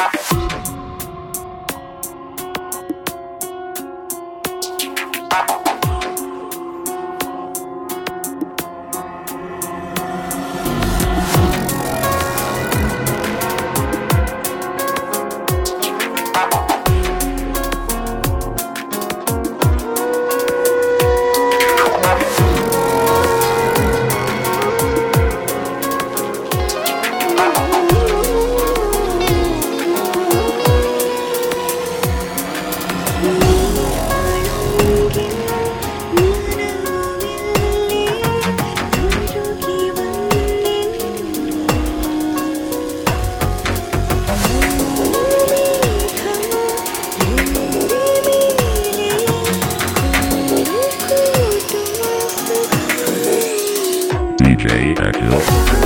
Bye. DJ Echo.